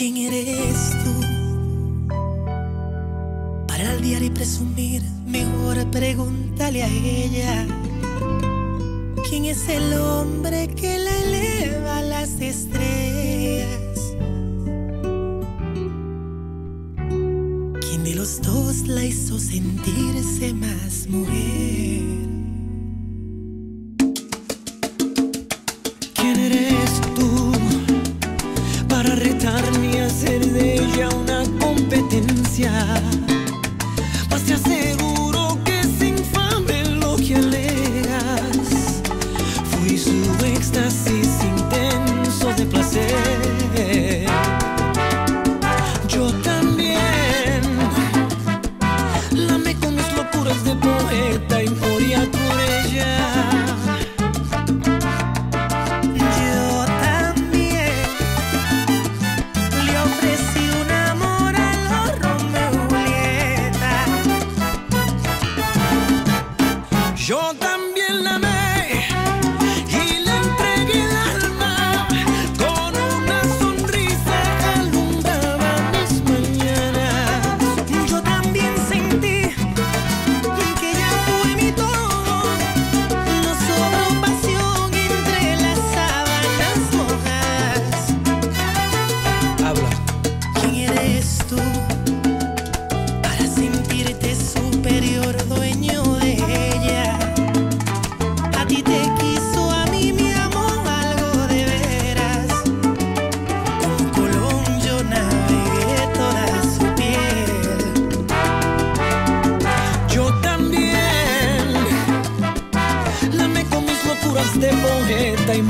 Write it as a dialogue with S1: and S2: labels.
S1: ¿Quién eres tú? Para el diario y presumir, mejor pregúntale a ella. ¿Quién es el hombre que la eleva a las estrellas? ¿Quién de los dos la hizo sentirse más mujer?
S2: Más te aseguro que es infame lo que alegas. Fui su éxtasis intenso de placer. Yo Yo de Bojeta y